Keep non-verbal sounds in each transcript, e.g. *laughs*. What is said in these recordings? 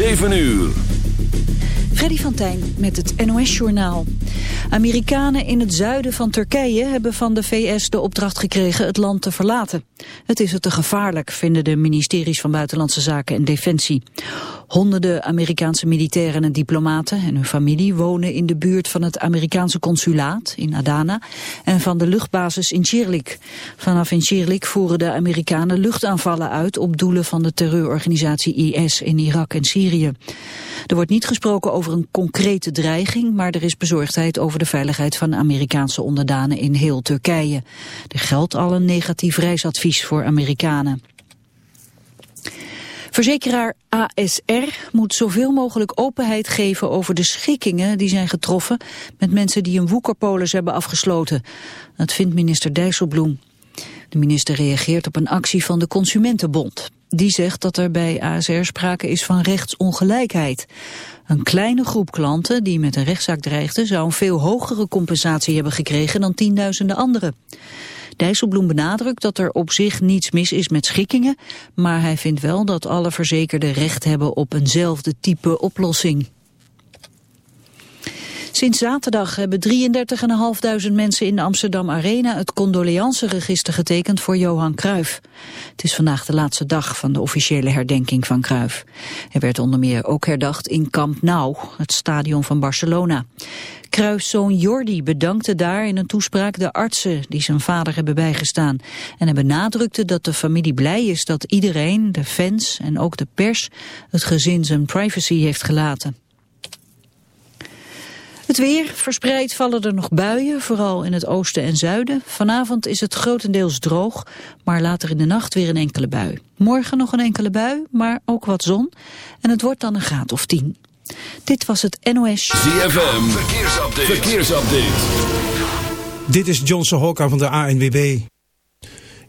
7 uur. Freddy van Tijn met het NOS-journaal. Amerikanen in het zuiden van Turkije hebben van de VS de opdracht gekregen het land te verlaten. Het is het te gevaarlijk, vinden de ministeries van Buitenlandse Zaken en Defensie. Honderden Amerikaanse militairen en diplomaten en hun familie wonen in de buurt van het Amerikaanse consulaat in Adana en van de luchtbasis in Incirlik. Vanaf Incirlik voeren de Amerikanen luchtaanvallen uit op doelen van de terreurorganisatie IS in Irak en Syrië. Er wordt niet gesproken over een concrete dreiging, maar er is bezorgdheid over de veiligheid van Amerikaanse onderdanen in heel Turkije. Er geldt al een negatief reisadvies voor Amerikanen. Verzekeraar ASR moet zoveel mogelijk openheid geven over de schikkingen die zijn getroffen met mensen die een woekerpolis hebben afgesloten. Dat vindt minister Dijsselbloem. De minister reageert op een actie van de Consumentenbond. Die zegt dat er bij ASR sprake is van rechtsongelijkheid. Een kleine groep klanten die met een rechtszaak dreigde... zou een veel hogere compensatie hebben gekregen dan tienduizenden anderen. Dijsselbloem benadrukt dat er op zich niets mis is met schikkingen... maar hij vindt wel dat alle verzekerden recht hebben op eenzelfde type oplossing. Sinds zaterdag hebben 33.500 mensen in de Amsterdam Arena het condoleanceregister getekend voor Johan Cruijff. Het is vandaag de laatste dag van de officiële herdenking van Cruijff. Hij werd onder meer ook herdacht in Camp Nou, het stadion van Barcelona. Cruijffs zoon Jordi bedankte daar in een toespraak de artsen die zijn vader hebben bijgestaan. En hij benadrukte dat de familie blij is dat iedereen, de fans en ook de pers, het gezin zijn privacy heeft gelaten. Het weer, verspreid vallen er nog buien, vooral in het oosten en zuiden. Vanavond is het grotendeels droog, maar later in de nacht weer een enkele bui. Morgen nog een enkele bui, maar ook wat zon. En het wordt dan een graad of 10. Dit was het NOS. ZFM, verkeersupdate. verkeersupdate. Dit is Johnson Hokka van de ANWB.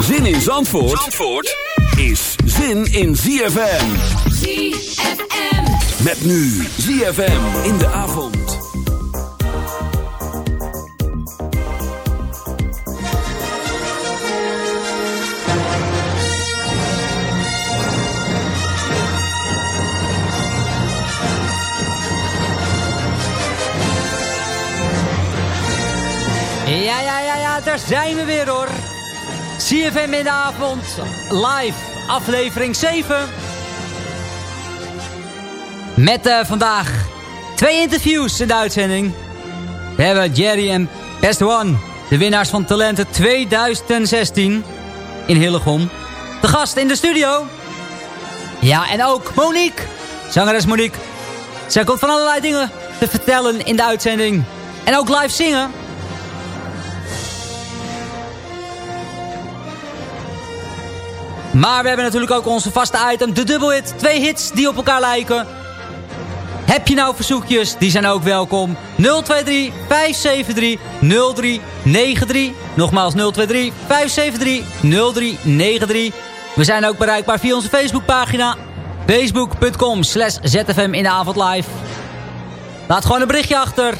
Zin in Zandvoort, Zandvoort is zin in ZFM. ZFM. Met nu ZFM in de avond. Ja, ja, ja, ja, daar zijn we weer hoor. CFM in de avond, live, aflevering 7. Met eh, vandaag twee interviews in de uitzending. We hebben Jerry en Best One, de winnaars van Talenten 2016 in Hillegom. De gast in de studio. Ja, en ook Monique, zangeres Monique. Zij komt van allerlei dingen te vertellen in de uitzending. En ook live zingen. Maar we hebben natuurlijk ook onze vaste item, de dubbelhit. Twee hits die op elkaar lijken. Heb je nou verzoekjes? Die zijn ook welkom. 023 573 0393. Nogmaals 023 573 0393. We zijn ook bereikbaar via onze Facebookpagina. Facebook.com slash ZFM in de avond live. Laat gewoon een berichtje achter.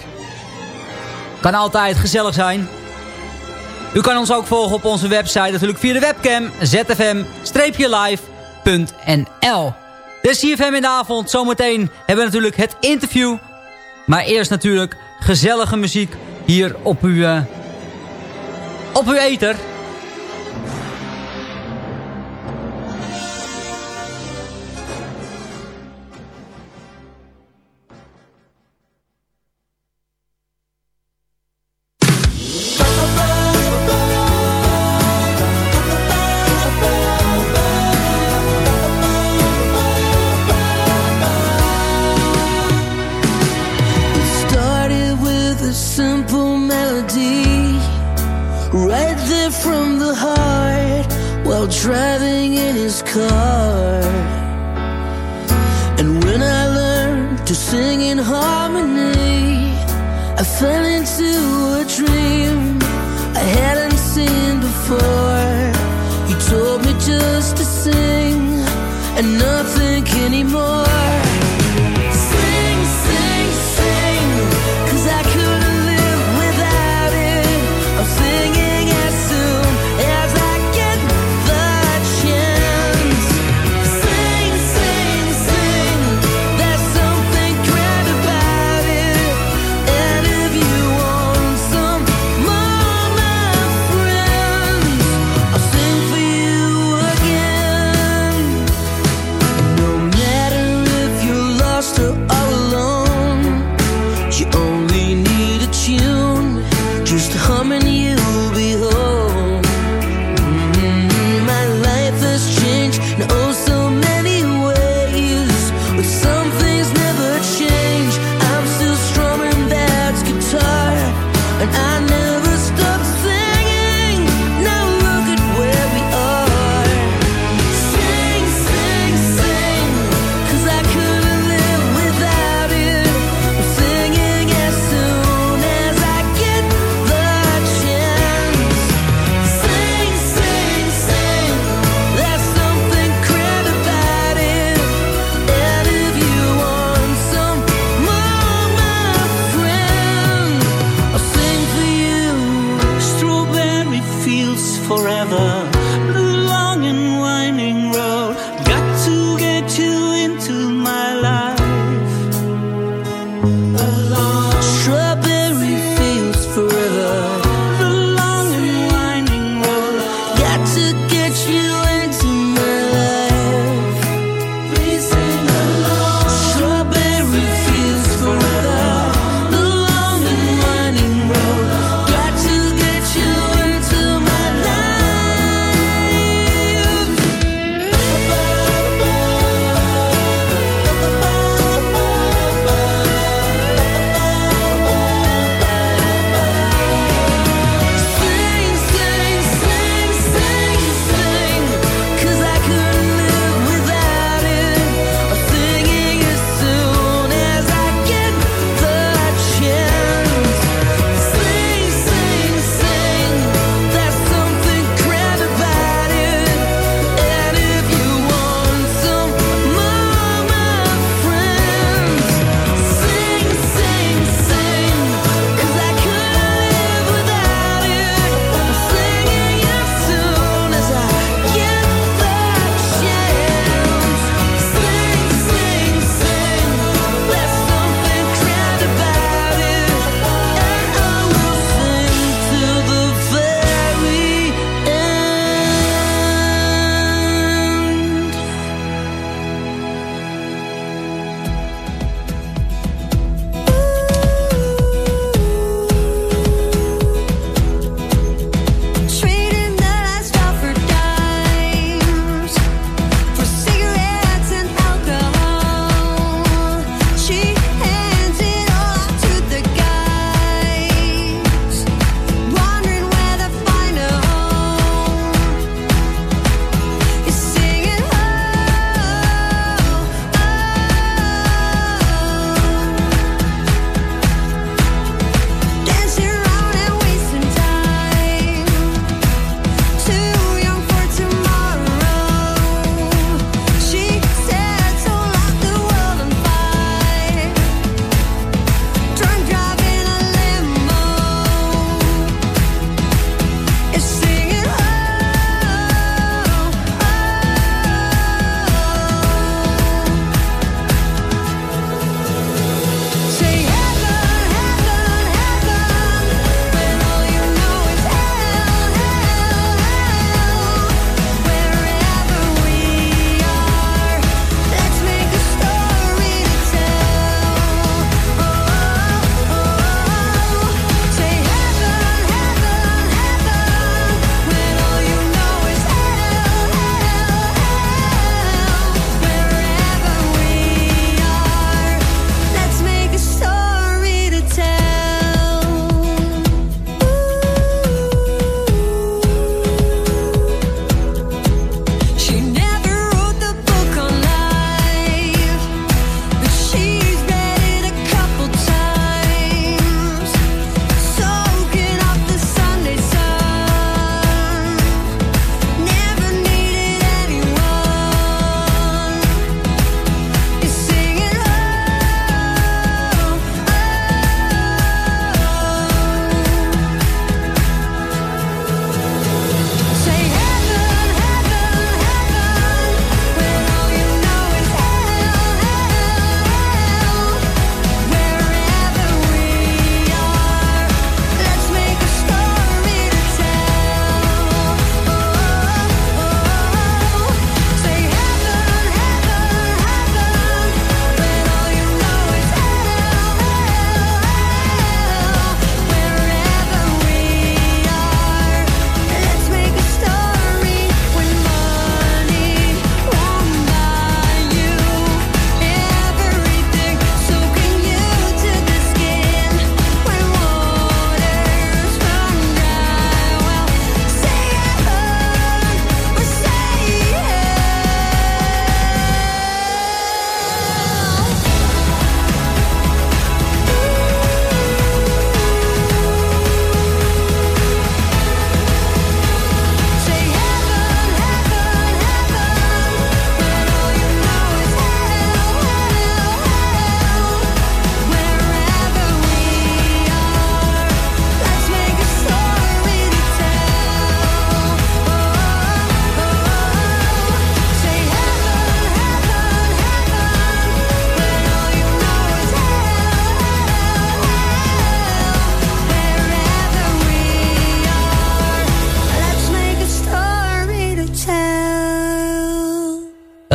Kan altijd gezellig zijn. U kan ons ook volgen op onze website natuurlijk via de webcam zfm-live.nl Dus CFM in de avond. Zometeen hebben we natuurlijk het interview. Maar eerst natuurlijk gezellige muziek hier op uw, uh, op uw ether.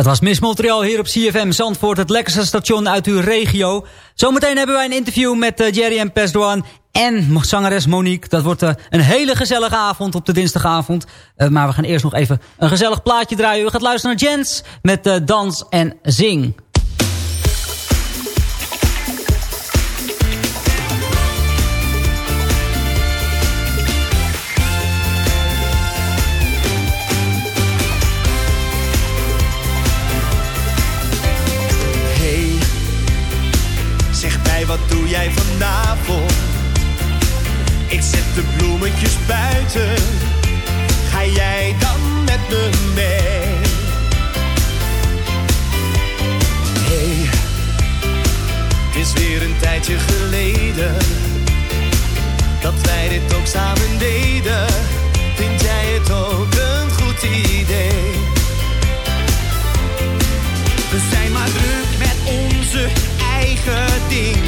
Dat was Miss Montreal hier op CFM Zandvoort, het lekkerste station uit uw regio. Zometeen hebben wij een interview met uh, Jerry en Pesdoan en zangeres Monique. Dat wordt uh, een hele gezellige avond op de dinsdagavond. Uh, maar we gaan eerst nog even een gezellig plaatje draaien. U gaat luisteren naar Jens met Dans en Zing. Jij vanavond? Ik zet de bloemetjes buiten. Ga jij dan met me mee? Hey, het is weer een tijdje geleden dat wij dit ook samen deden. Vind jij het ook een goed idee? We zijn maar druk met onze eigen dingen,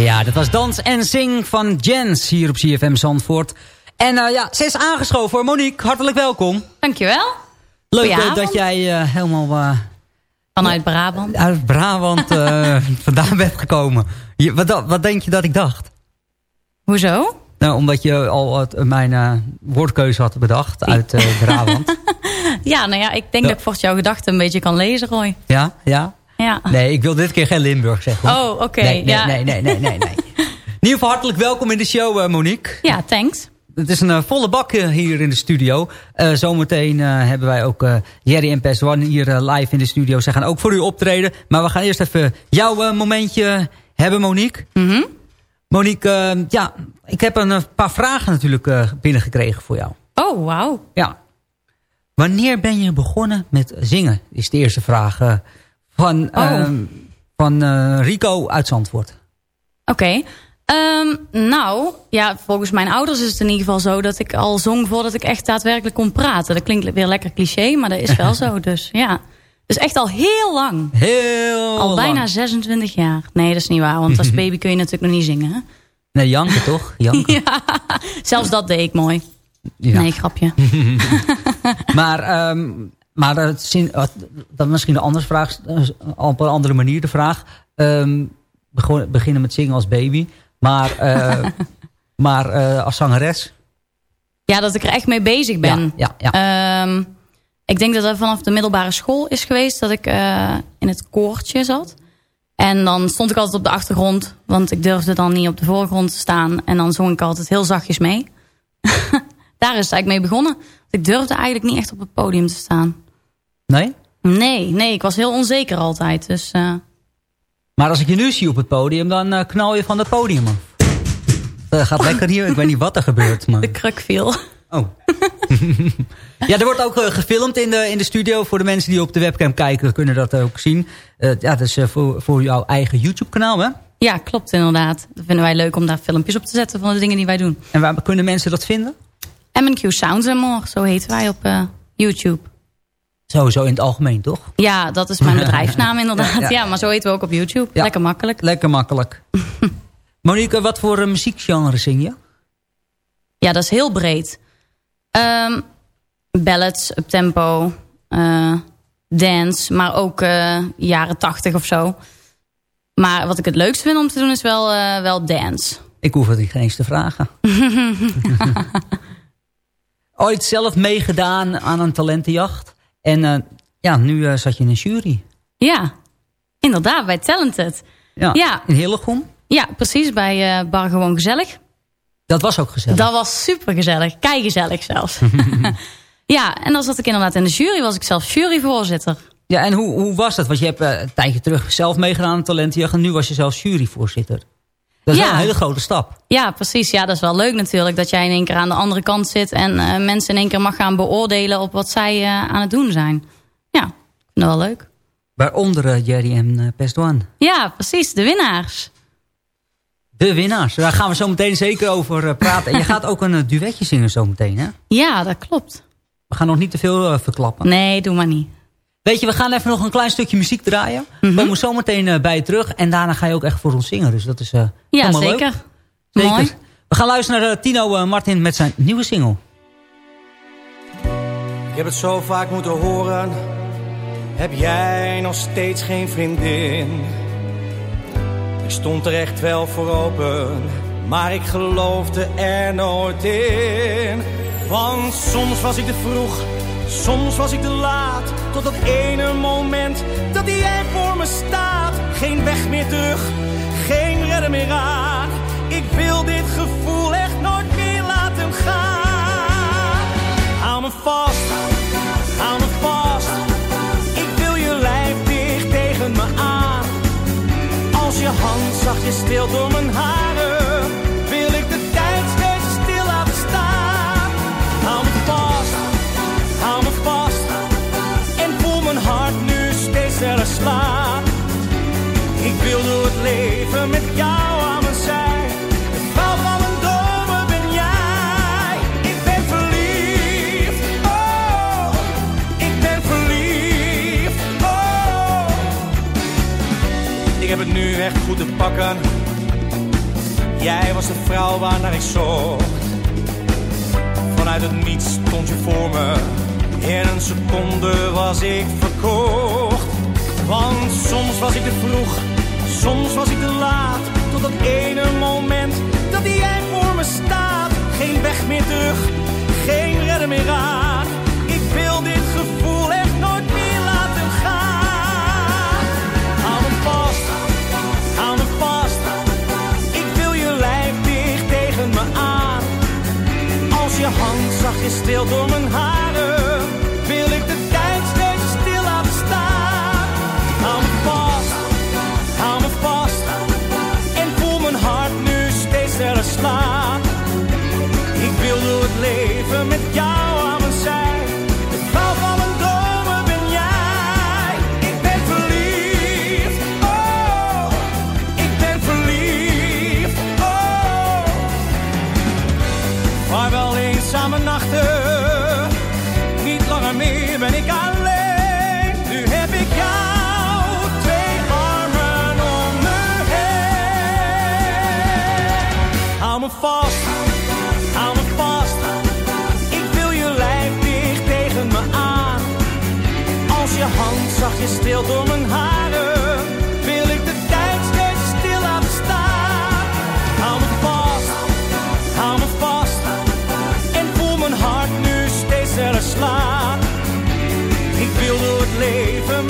Ja, dat was Dans en Zing van Jens hier op CFM Zandvoort. En uh, ja, ze is aangeschoven voor Monique. Hartelijk welkom. Dankjewel. Leuk uh, dat jij uh, helemaal... Vanuit Brabant. Uit Brabant *laughs* vandaan bent gekomen. Je, wat, wat denk je dat ik dacht? Hoezo? Nou, omdat je al mijn woordkeuze had bedacht uit Brabant. *laughs* ja, nou ja, ik denk dat ik volgens jouw gedachten een beetje kan lezen, Roy. Ja, ja. Ja. Nee, ik wil dit keer geen Limburg zeggen. Oh, oké. Okay, nee, nee, ja. nee, nee, nee, nee, nee. *laughs* In ieder geval hartelijk welkom in de show, uh, Monique. Ja, thanks. Het is een uh, volle bak uh, hier in de studio. zometeen hebben wij ook Jerry en Pes One hier live in de studio. Ze gaan ook voor u optreden. Maar we gaan eerst even jouw momentje hebben, Monique. Mm -hmm. Monique, ja, ik heb een paar vragen natuurlijk binnengekregen voor jou. Oh, wauw. Ja. Wanneer ben je begonnen met zingen? Is de eerste vraag van, oh. uh, van uh, Rico uit Zandvoort. Oké. Okay. Um, nou, ja, volgens mijn ouders is het in ieder geval zo... dat ik al zong voordat ik echt daadwerkelijk kon praten. Dat klinkt weer lekker cliché, maar dat is wel *laughs* zo. Dus ja, dus echt al heel lang. Heel Al bijna lang. 26 jaar. Nee, dat is niet waar, want als *laughs* baby kun je natuurlijk nog niet zingen. Hè? Nee, janken toch? *laughs* Janken. ja, zelfs dat deed ik mooi. Ja. Nee, grapje. maar um, maar dat, misschien een andere vraag, uh, op een andere manier de vraag. Um, beginnen met zingen als baby, maar, uh, *laughs* maar uh, als zangeres? Ja, dat ik er echt mee bezig ben. Ja, ja, ja. Um, ik denk dat dat vanaf de middelbare school is geweest dat ik uh, in het koortje zat. En dan stond ik altijd op de achtergrond, want ik durfde dan niet op de voorgrond te staan. En dan zong ik altijd heel zachtjes mee. Daar is het eigenlijk mee begonnen. Ik durfde eigenlijk niet echt op het podium te staan. Nee? Nee, nee, ik was heel onzeker altijd. Dus, uh... Maar als ik je nu zie op het podium, dan uh, knal je van het podium af. Dat gaat lekker hier, ik weet niet wat er gebeurt. Maar... *laughs* De kruk viel. Oh. *laughs* ja, er wordt ook uh, gefilmd in de, in de studio. Voor de mensen die op de webcam kijken, kunnen dat ook zien. Ja, dat is voor, voor jouw eigen YouTube-kanaal, hè? Ja, klopt inderdaad. Dat vinden wij leuk om daar filmpjes op te zetten van de dingen die wij doen. En waar kunnen mensen dat vinden? MQ Sounds and More, zo heten wij op YouTube. Sowieso in het algemeen, toch? Ja, dat is mijn *laughs* bedrijfsnaam inderdaad. ja, ja. ja, maar zo heten we ook op YouTube. Ja. Lekker makkelijk. Lekker makkelijk. *laughs* Monique, wat voor muziekgenre zing je? Ja, dat is heel breed. Um, ballads, uptempo, uh, dance, maar ook uh, jaren tachtig of zo. Maar wat ik het leukste vind om te doen is wel, uh, wel dance. Ik hoef het niet eens te vragen. *laughs* Ooit zelf meegedaan aan een talentenjacht. En ja, nu zat je in een jury. Ja, inderdaad, bij Talented. Ja, ja. in Hillegom. Ja, precies, bij Bar Gewoon Gezellig. Dat was ook gezellig. Dat was super gezellig. Kei gezellig zelfs. *laughs* ja, en dan zat ik inderdaad in de jury. Was ik zelf juryvoorzitter. Ja, en hoe, hoe was dat? Want je hebt een tijdje terug zelf meegedaan aan Talentenjacht. En nu was je zelf juryvoorzitter. Dat is ja. wel een hele grote stap. Ja, precies. Ja, dat is wel leuk natuurlijk. Dat jij in één keer aan de andere kant zit. En uh, mensen in één keer mag gaan beoordelen op wat zij uh, aan het doen zijn. Ja, dat wel leuk. Waaronder Jerry en Pestoine. Ja, precies. De winnaars. De winnaars. Daar gaan we zo meteen zeker over praten. En je *laughs* gaat ook een duetje zingen zo meteen, hè? Ja, dat klopt. We gaan nog niet te veel verklappen. Nee, doe maar niet. Weet je, we gaan even nog een klein stukje muziek draaien. Mm -hmm. We komen zo meteen bij je terug. En daarna ga je ook echt voor ons zingen. Dus dat is ja, helemaal zeker. leuk. Zeker. Mooi. We gaan luisteren naar Tino Martin met zijn nieuwe single. Ik heb het zo vaak moeten horen. Heb jij nog steeds geen vriendin? Ik stond er echt wel voor open, maar ik geloofde er nooit in. Want soms was ik te vroeg, soms was ik te laat. Tot dat ene moment dat jij voor me staat. Geen weg meer terug, geen redder meer aan. Ik wil dit gevoel echt nooit meer laten gaan. Hou me vast, hou me vast. Ik wil je lijf dicht tegen me aan. Als je hand zachtjes stil door mijn haren, met jou aan mijn zij. Vrouw van mijn ben jij. Ik ben verliefd, oh, ik ben verliefd, oh. Ik heb het nu echt goed te pakken. Jij was de vrouw waarnaar ik zocht. Vanuit het niets stond je voor me. In een seconde was ik verkocht. Want soms was ik te vroeg, soms was ik te laat. Tot dat ene moment dat jij voor me staat. Geen weg meer terug, geen redder meer aan. Ik wil dit gevoel echt nooit meer laten gaan. Hou me vast, hou me vast. Ik wil je lijf dicht tegen me aan. Als je hand zachtjes stil door mijn haren, leven je streelt door mijn haren, wil ik de tijd steeds stil laten staan. Hou me vast, hou me vast, en voel mijn hart nu steeds sneller slaan. Ik wil door het leven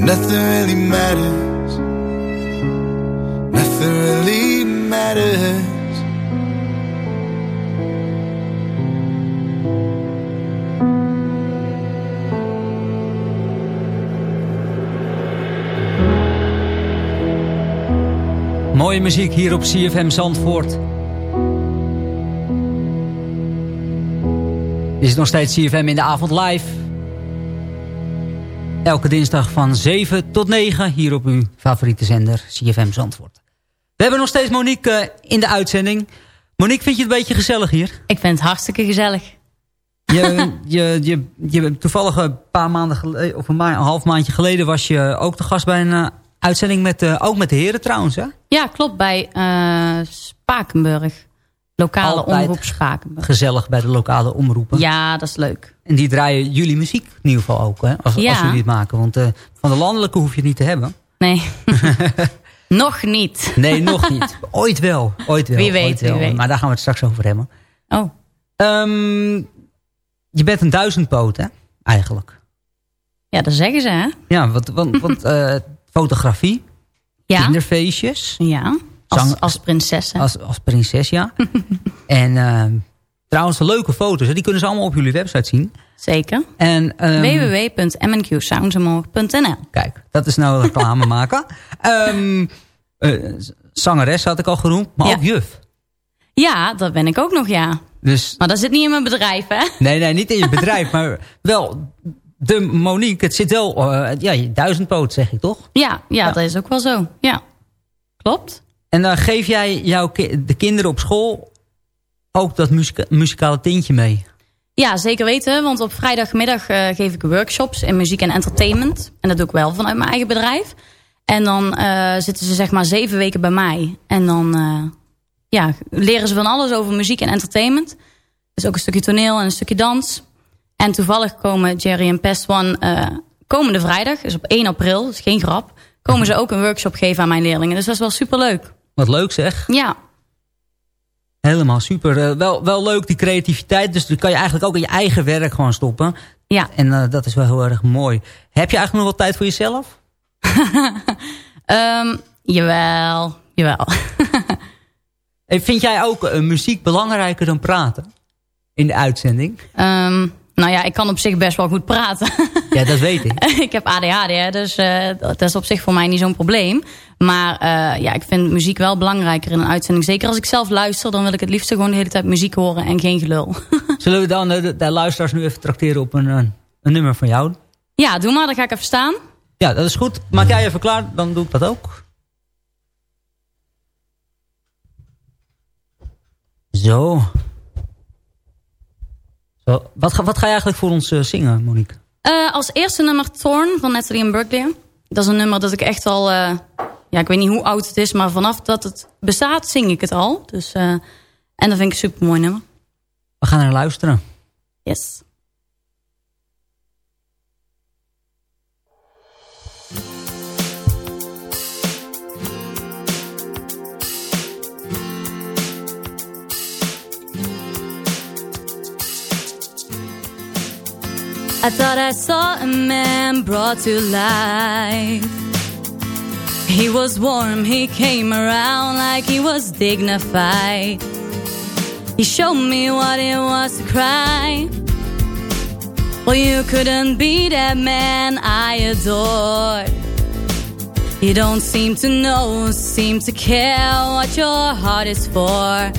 nothing really matters. Nothing really matters. Mooie muziek hier op CFM Zandvoort. Dit is nog steeds CFM in de avond live. Elke dinsdag van 7 tot 9 hier op uw favoriete zender CFM Zandvoort. We hebben nog steeds Monique eh, in de uitzending. Monique, vind je het een beetje gezellig hier? Ik vind het hartstikke gezellig. Je, je, je, je, toevallig een paar maanden geleden, of een, ma- een half maandje geleden... was je ook te gast bij een eh, uitzending met, eh, ook met de heren trouwens, hè? Ja, klopt. Bij eh, Spakenburg. Lokale Altijd omroep Spakenburg. Gezellig bij de lokale omroepen. Ja, dat is leuk. En die draaien jullie muziek in ieder geval ook, hè? Als, Ja. als jullie het maken. Want eh, van de landelijke hoef je het niet te hebben. Nee. *laughs* Nog niet. Nee, nog niet. Ooit wel. Ooit wel. Wie weet, ooit wel. wie weet. Maar daar gaan we het straks over hebben. Oh. Ehm, je bent een duizendpoot, hè? Eigenlijk. Ja, dat zeggen ze, hè? Ja, want, want, want *laughs* eh, fotografie, Ja. kinderfeestjes. Ja. Als, Zang- als prinses, hè? Als, als prinses, ja. *laughs* en ehm, trouwens, leuke foto's, hè, die kunnen ze allemaal op jullie website zien. Zeker. En, www.mnqsoundsmorgen.nl Kijk, dat is nou reclame maken. *laughs* Ehm, eh, zangeres had ik al genoemd, maar Ja. ook juf. Ja, dat ben ik ook nog, ja. Dus, Maar dat zit niet in mijn bedrijf, hè? nee, nee, niet in je bedrijf, *laughs* maar wel de Monique. Het zit wel, eh, ja, duizendpoot zeg ik toch? Ja, ja, dat is ook wel zo. Ja, klopt. En dan geef jij jouw de kinderen op school ook dat muzika- muzikale tintje mee. Ja, zeker weten. Want op vrijdagmiddag eh, geef ik workshops in muziek en entertainment. En dat doe ik wel vanuit mijn eigen bedrijf. En dan eh, zitten ze zeg maar zeven weken bij mij. En dan eh, ja, leren ze van alles over muziek en entertainment. Dus ook een stukje toneel en een stukje dans. En toevallig komen Jerry en Pest One komende vrijdag, dus op 1 april, dus geen grap, komen ze ook een workshop geven aan mijn leerlingen. Dus dat is wel superleuk. Wat leuk zeg. Ja, Helemaal super. Eh, wel, wel leuk die creativiteit. Dus dan kan je eigenlijk ook in je eigen werk gewoon stoppen. Ja. En eh, dat is wel heel erg mooi. Heb je eigenlijk nog wat tijd voor jezelf? *laughs* Ehm, jawel, jawel. *laughs* En vind jij ook eh, muziek belangrijker dan praten? In de uitzending? Ehm, nou ja, ik kan op zich best wel goed praten. *laughs* Ja, dat weet ik. *laughs* ik heb ADHD, hè, dus eh, dat is op zich voor mij niet zo'n probleem. Maar eh, ja, ik vind muziek wel belangrijker in een uitzending. Zeker als ik zelf luister, dan wil ik het liefst gewoon de hele tijd muziek horen en geen gelul. *laughs* Zullen we dan eh, de, de luisteraars nu even trakteren op een, een nummer van jou? ja, doe maar, dan ga ik even staan. Ja, dat is goed. Maak jij even klaar, dan doe ik dat ook. Zo. Wat, ga, wat ga je eigenlijk voor ons eh, zingen, Monique? Eh, als eerste nummer Thorn van Natalie Imbruglia. Dat is een nummer dat ik echt al... eh, ja, ik weet niet hoe oud het is, maar vanaf dat het bestaat zing ik het al. Dus, en dat vind ik een super mooi nummer. We gaan naar luisteren. Yes. I thought I saw a man brought to life. He was warm, he came around like he was dignified. He showed me what it was to cry. Well, you couldn't be that man I adored. You don't seem to know, seem to care what your heart is for.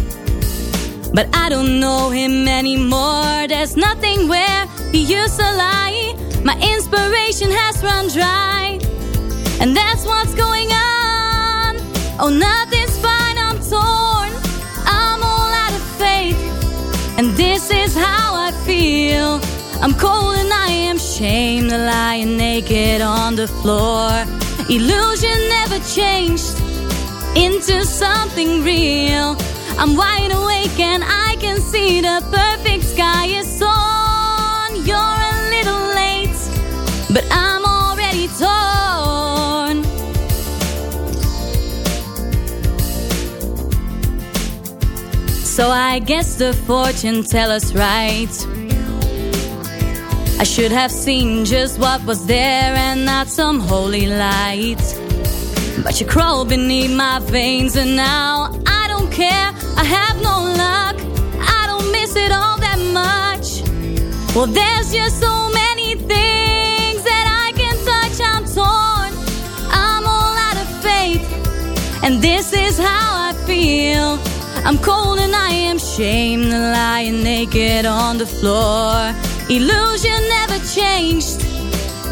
But I don't know him anymore. There's nothing where he used to lie. My inspiration has run dry. And that's what's going on. Oh, nothing's fine, I'm torn. I'm all out of faith. And this is how I feel. I'm cold and I am shamed, lying naked on the floor. Illusion never changed into something real. I'm wide awake and I can see the perfect sky is on. So I guess the fortune teller's right. I should have seen just what was there and not some holy light. But you crawl beneath my veins and now I don't care. I have no luck. I don't miss it all that much. Well, there's just so many things that I can touch. I'm torn. I'm all out of faith. And this is how I feel. I'm cold and I am shamed, lying naked on the floor. Illusion never changed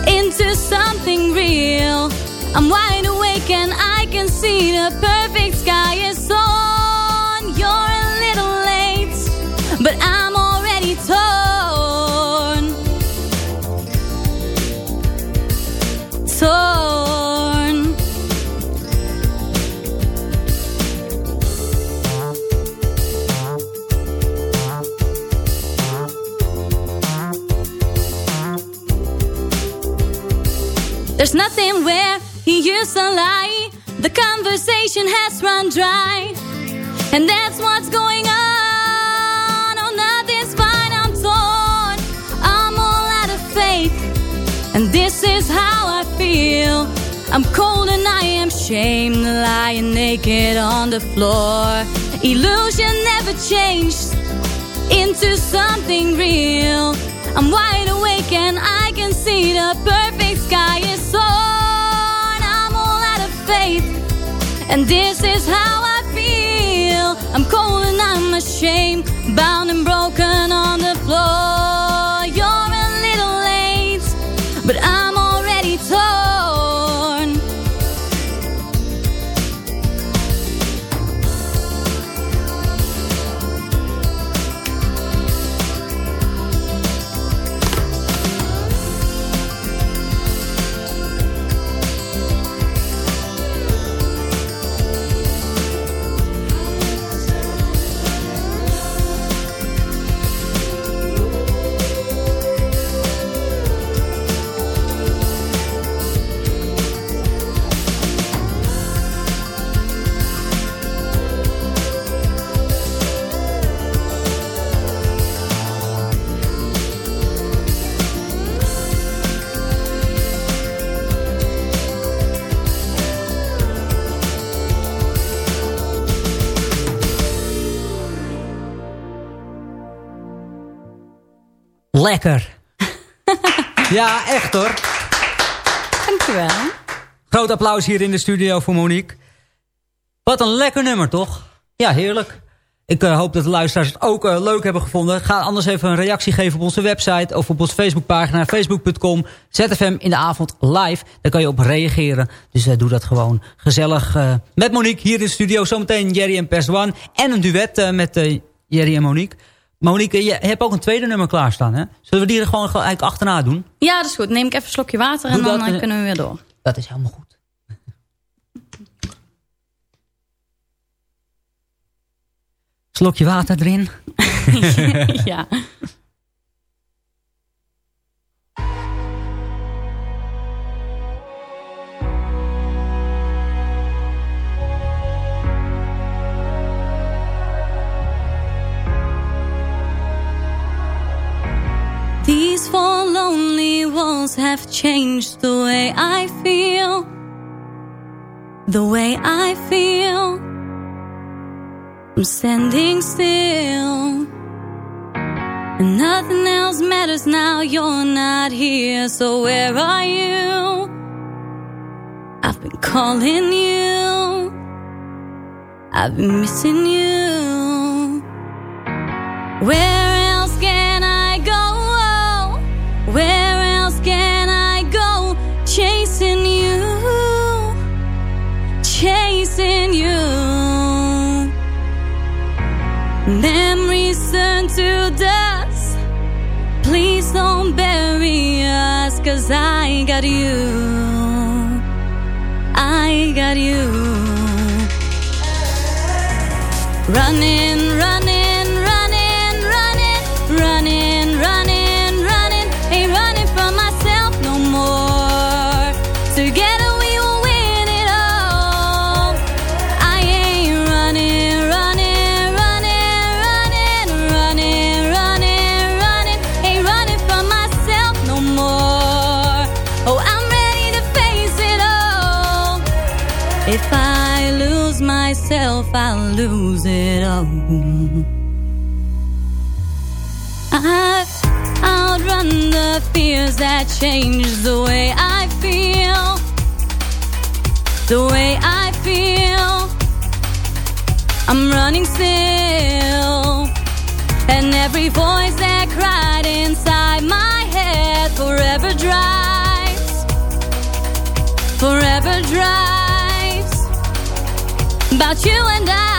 into something real. I'm wide awake and I can see the perfect sky is on. You're a little late, but I'm There's nothing where he used to lie. The conversation has run dry, and that's what's going on. Oh, nothing's fine, I'm torn. I'm all out of faith, and this is how I feel. I'm cold and I am shamed, lying naked on the floor. Illusion never changed into something real. I'm wide awake and this is how I feel. I'm cold and I'm ashamed, bound and broken on the floor. Ja, echt hoor. Dankjewel. Groot applaus hier in de studio voor Monique. Wat een lekker nummer, toch? Ja, heerlijk. Ik eh, hoop dat de luisteraars het ook eh, leuk hebben gevonden. Ga anders even een reactie geven op onze website... of op onze Facebookpagina, facebook.com... ZFM in de avond live. Daar kan je op reageren. Dus eh, doe dat gewoon gezellig met Monique hier in de studio. Zometeen Jerry en Pest One. En een duet met Jerry en Monique. Monique, je hebt ook een tweede nummer klaarstaan, hè? Zullen we die er gewoon eigenlijk achterna doen? Ja, dat is goed. Neem ik even een slokje water en dan eh, kunnen we weer door. Dat is helemaal goed. *laughs* Slokje water erin. *laughs* ja. *laughs* have changed the way I feel. The way I feel. I'm standing still. And nothing else matters now you're not here. So where are you? I've been calling you. I've been missing you. Where else can I go? Where to dust. Please don't bury us, cause I got you. I got you. Running, running, running, all. I've outrun the fears that change the way I feel. The way I feel. I'm running still. And every voice that cried inside my head forever drives. Forever drives. About you and I.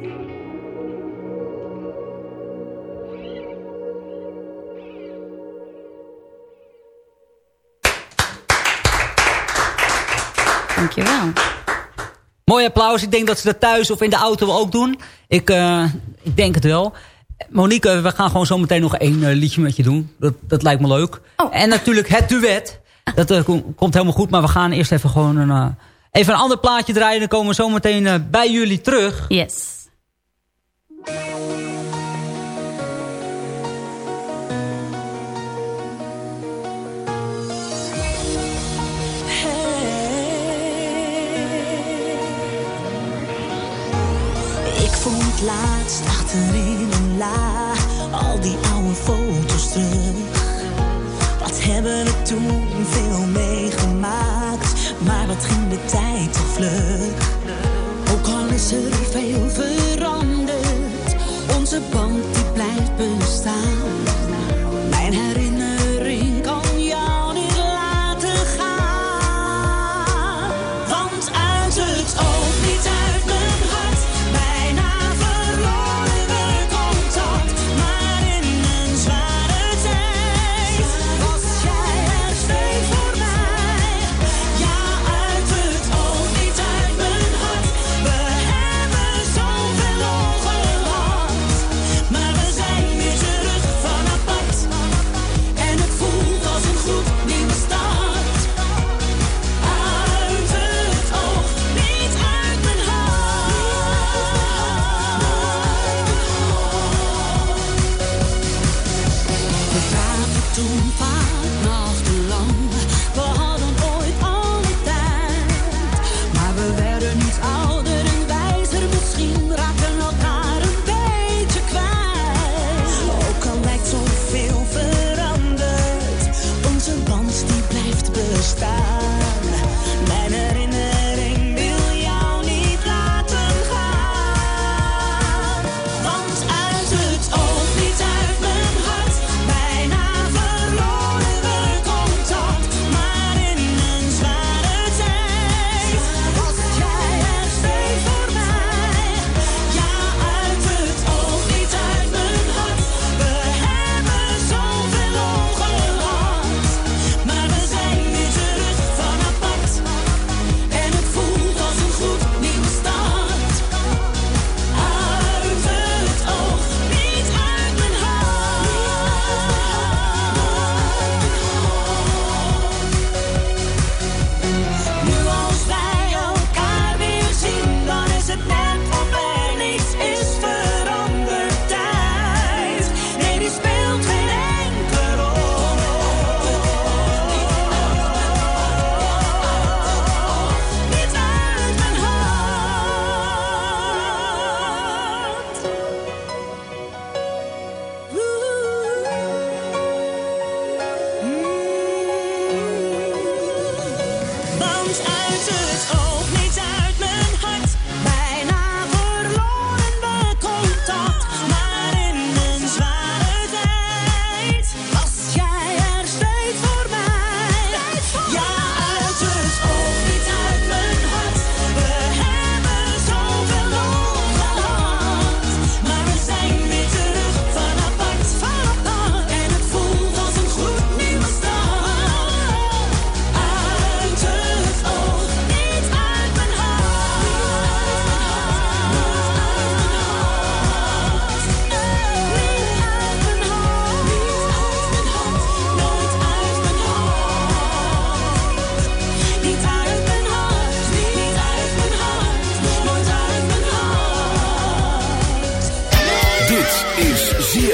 Dankjewel. Mooi applaus. Ik denk dat ze dat thuis of in de auto ook doen. Ik, eh, ik denk het wel. Monique, we gaan gewoon zo meteen nog één eh, liedje met je doen. Dat, dat lijkt me leuk. En natuurlijk het duet. Dat kom- komt helemaal goed. Maar we gaan eerst even gewoon een, even een ander plaatje draaien. Dan komen we zo meteen eh, bij jullie terug. Yes. Vond laatst achterin een la al die oude foto's terug. Wat hebben we toen veel meegemaakt, maar wat ging de tijd toch vlug. Ook al is er veel veranderd, onze band die blijft bestaan.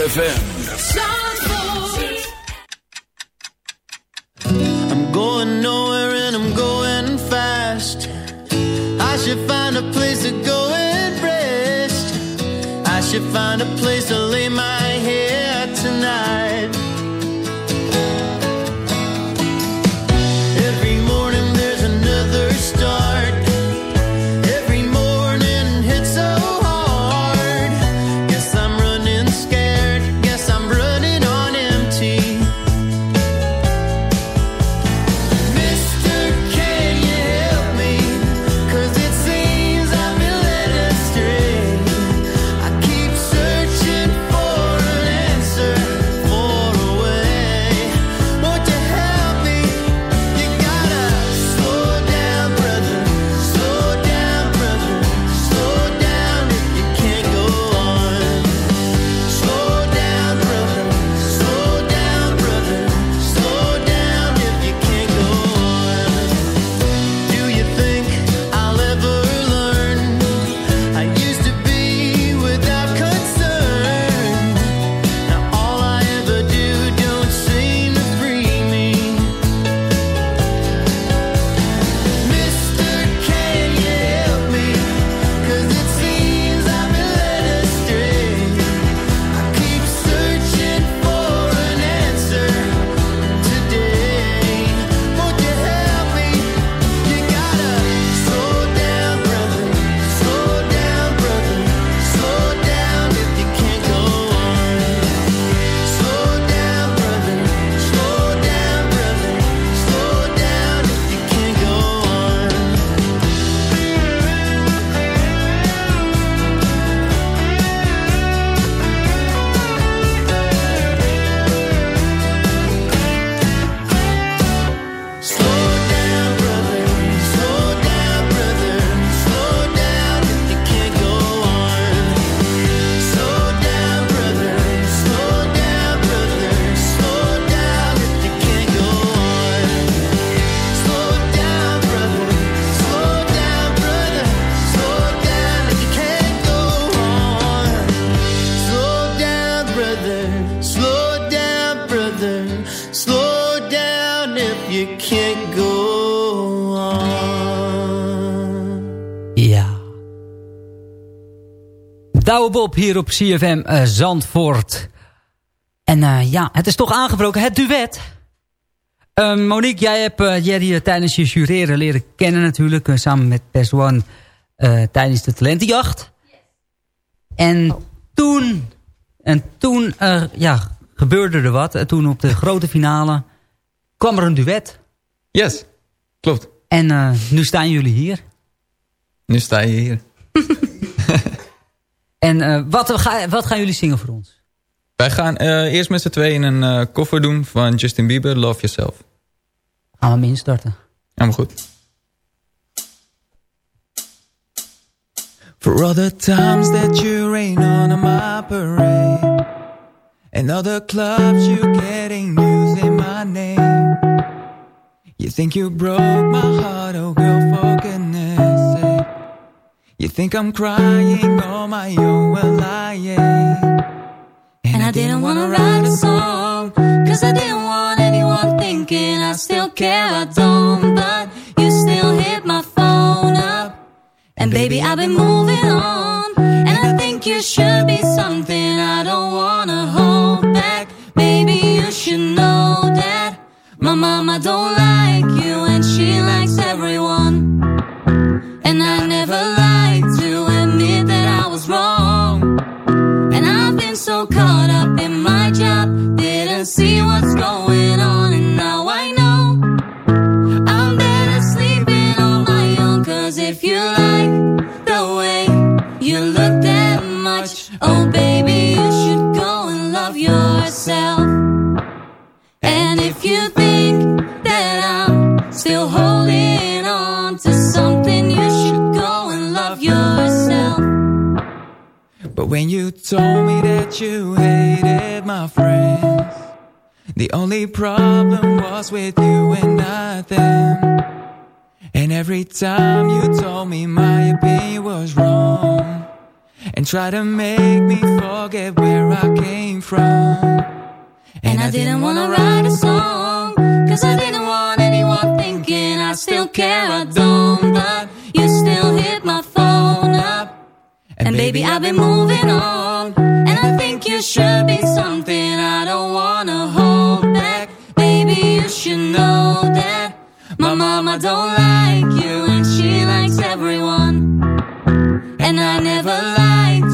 ZFM. I'm going nowhere and I'm going fast. I should find a place to go and rest. I should find a place Hier op CFM eh, Zandvoort. En eh, ja, het is toch aangebroken, het duet. Eh, Monique, jij hebt uh, Jerry uh, tijdens je jureren leren kennen natuurlijk. samen met Best One tijdens de talentenjacht. En toen, en toen ja, gebeurde er wat. En toen op de grote finale kwam er een duet. Yes, klopt. En nu staan jullie hier. Nu sta je hier. *laughs* En uh, wat, ga, wat gaan jullie zingen voor ons? Wij gaan uh, eerst met z'n tweeën een uh, koffer doen van Justin Bieber, Love Yourself. Gaan we hem instarten? Helemaal goed. For all the times that you rain on my parade And all the clubs you getting news in my name You think you broke my heart, oh girl, for think I'm crying on my own, well I ain't And I didn't wanna write a song Cause I didn't want anyone thinking I still care, I don't. But you still hit my phone up. And baby I've been moving on. And I think you should be something I don't wanna hold back. Maybe you should know that My mama don't like you and she likes everyone But when you told me that you hated my friends The only problem was with you and not them And every time you told me my opinion was wrong And tried to make me forget where I came from. And I didn't wanna write a song Cause I didn't want anyone thinking I still care, I don't And baby I've been moving on. And I think you should be something I don't wanna hold back. Maybe you should know that My mama don't like you and she likes everyone. And I never lied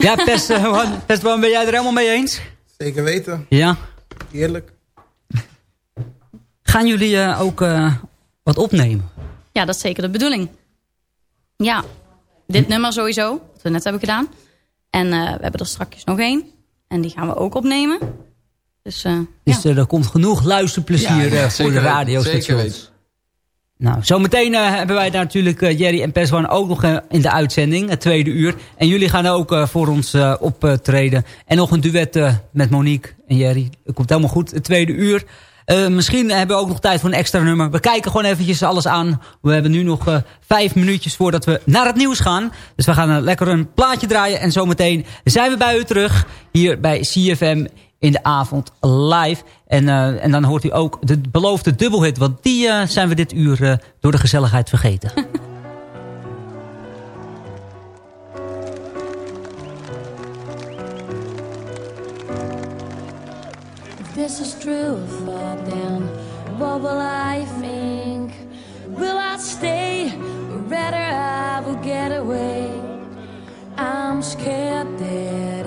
Ja, Pest, uh, Pest, ben jij er helemaal mee eens? Zeker weten. Ja. Heerlijk. Gaan jullie uh, ook uh, wat opnemen? Ja, dat is zeker de bedoeling. Ja, dit nummer sowieso, wat we net hebben gedaan. En uh, we hebben er straks nog één. En die gaan we ook opnemen. Dus, eh, Dus eh, er komt genoeg luisterplezier Ja, ja, eh, voor de radiostations. zeker weten. Nou, zometeen eh, hebben wij daar natuurlijk eh, Jerry en Peswan ook nog eh, in de uitzending, het tweede uur. En jullie gaan ook voor ons optreden. En nog een duet met Monique en Jerry. Dat komt helemaal goed, het tweede uur. Misschien hebben we ook nog tijd voor een extra nummer. We kijken gewoon eventjes alles aan. We hebben nu nog vijf minuutjes voordat we naar het nieuws gaan. Dus we gaan lekker een plaatje draaien. En zometeen zijn we bij u terug. Hier bij CFM in de avond live. En, eh, en dan hoort u ook de beloofde dubbelhit. Want die eh, zijn we dit uur eh, door de gezelligheid vergeten. If this is true, thought then, what will I think? Will I stay, or rather I will get away? I'm scared that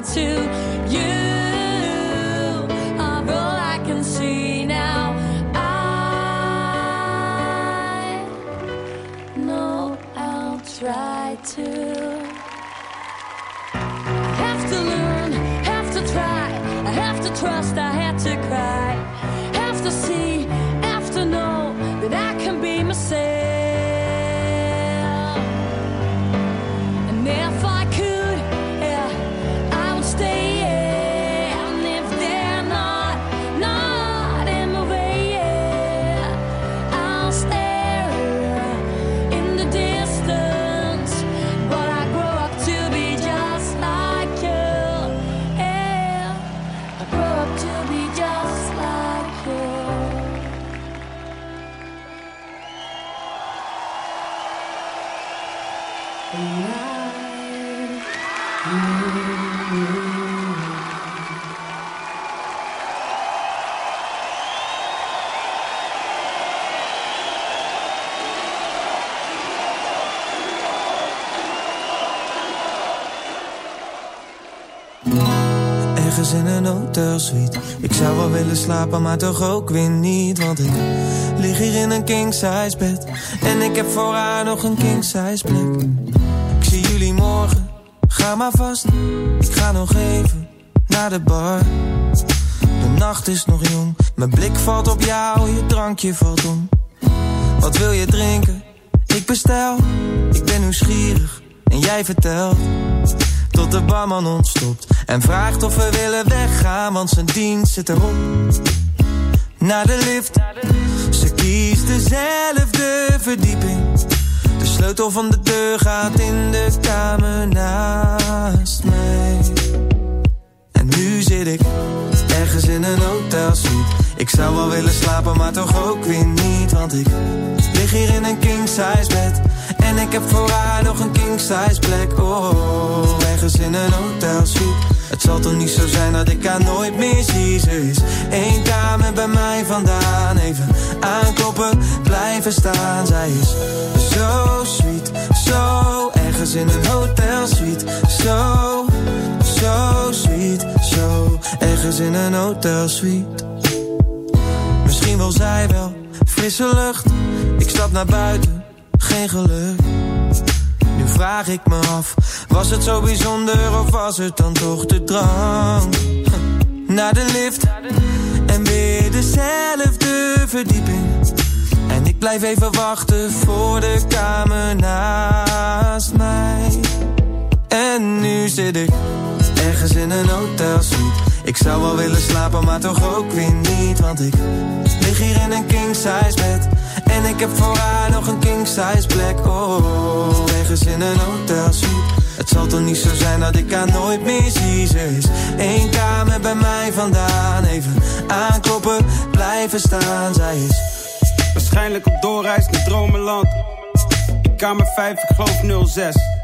To you. Are all I can see now I know I'll try to. Have to learn, have to try, I have to trust, I have to cry, have to see, have to know that I Ik zou wel willen slapen, maar toch ook weer niet Want ik lig hier in een king-size bed. En ik heb voor haar nog een king-size plek. Ik zie jullie morgen, ga maar vast. Ik ga nog even naar de bar. De nacht is nog jong. Mijn blik valt op jou, je drankje valt om. Wat wil je drinken? Ik bestel, ik ben nieuwsgierig. En jij vertelt. Tot de barman ontstopt en vraagt of we willen weggaan, want zijn dienst zit erop. Naar de lift, ze kiest dezelfde verdieping. De sleutel van de deur gaat in de kamer naast mij. En nu zit ik ergens in een hotelsuite. Ik zou wel willen slapen, maar toch ook weer niet. Want ik lig hier in een king size bed. En ik heb voor haar nog een king size plek. Oh, ergens in een hotelsuite. Het zal toch niet zo zijn dat ik haar nooit meer zie. Ze is één kamer bij mij vandaan. Even aankloppen, blijven staan. Zij is zo sweet, zo ergens in een hotelsuite. Zo, zo sweet, zo ergens in een hotelsuite. Misschien wil zij wel frisse lucht. Ik stap naar buiten, geen geluk. Nu vraag ik me af, was het zo bijzonder of was het dan toch de drang? Naar de lift en weer dezelfde verdieping. En ik blijf even wachten voor de kamer naast mij. En nu zit ik ergens in een hotelsuite. Ik zou wel willen slapen, maar toch ook weer niet. Want ik lig hier in een king size bed. En ik heb voor haar nog een king size plek. Oh, ergens in een hotelsuite. Het zal toch niet zo zijn dat ik haar nooit meer zie. Ze is één kamer bij mij vandaan. Even aankloppen, blijven staan. Zij is Waarschijnlijk op doorreis naar dromenland. In kamer 5, ik geloof 06.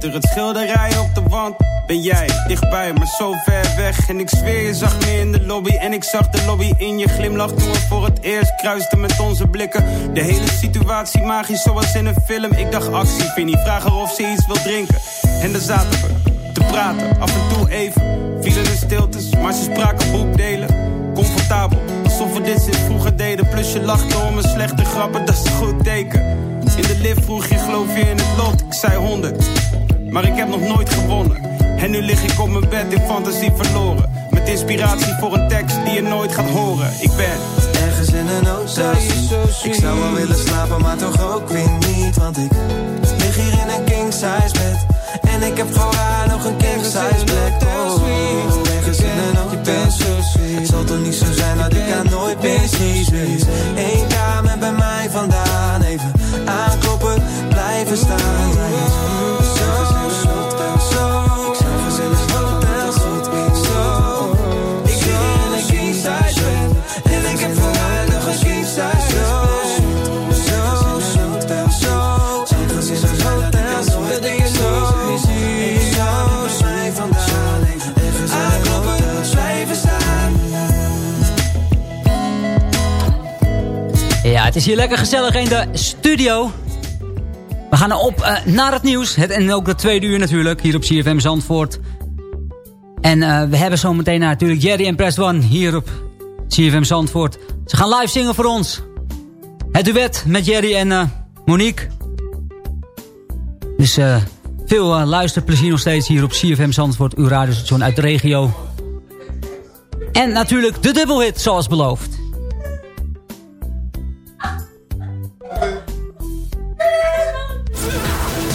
Het schilderij op de wand ben jij dichtbij, maar zo ver weg. En ik zweer, je zag me in de lobby. En ik zag de lobby in je glimlach toen we voor het eerst kruisten met onze blikken. De hele situatie magisch, zoals in een film. Ik dacht actie, Vinnie, vraag haar of ze iets wil drinken. En daar zaten we, te praten, af en toe even. Vielen de stiltes, maar ze spraken boekdelen. Comfortabel, alsof we dit sinds vroeger deden. Plus je lachte om mijn slechte grappen, dat is een goed teken. In de lift vroeg je, geloof je in het lot? Ik zei 100, maar ik heb nog nooit gewonnen. En nu lig ik op mijn bed in fantasie verloren. Met inspiratie voor een tekst die je nooit gaat horen. Ik ben ergens in een hotelsuite. Ik zou wel willen slapen, maar toch ook weer niet. Want ik lig hier in een king size bed. En ik heb voor haar nog een king size plek. Oh, ergens in een hotelsuite. Het zal toch niet zo zijn dat ik haar nooit meer zie. Één kamer bij mij vandaan. Even aankloppen, blijven staan. Het is hier lekker gezellig in de studio. We gaan op eh, naar het nieuws. Het, en ook de tweede uur natuurlijk, hier op CFM Zandvoort. En eh, we hebben zometeen natuurlijk Jerry en Press One hier op CFM Zandvoort. Ze gaan live zingen voor ons. Het duet met Jerry en eh, Monique. Dus veel luisterplezier nog steeds hier op CFM Zandvoort, uw radiostation uit de regio. En natuurlijk de dubbelhit, zoals beloofd.